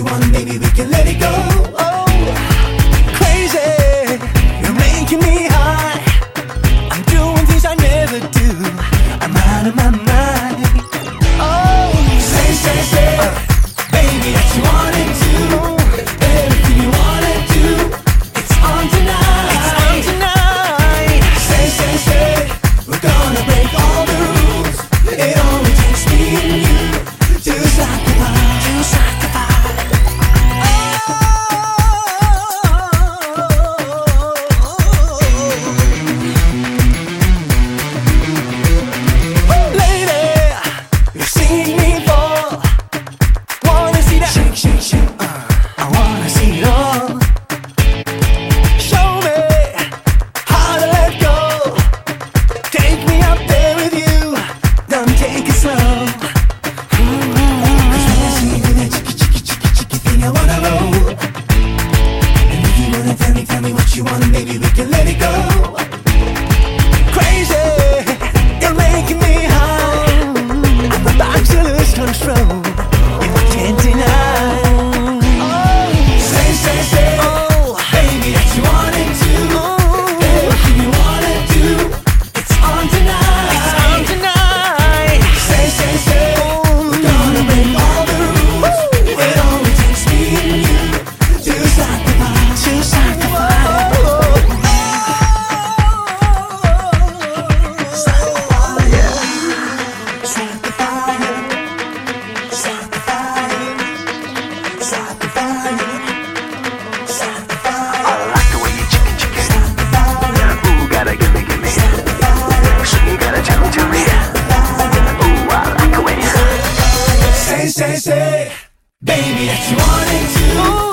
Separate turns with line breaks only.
you wanna, maybe we can let it go. Tell me what you want and maybe we can let it go. Crazy. Say, baby that you wanted to.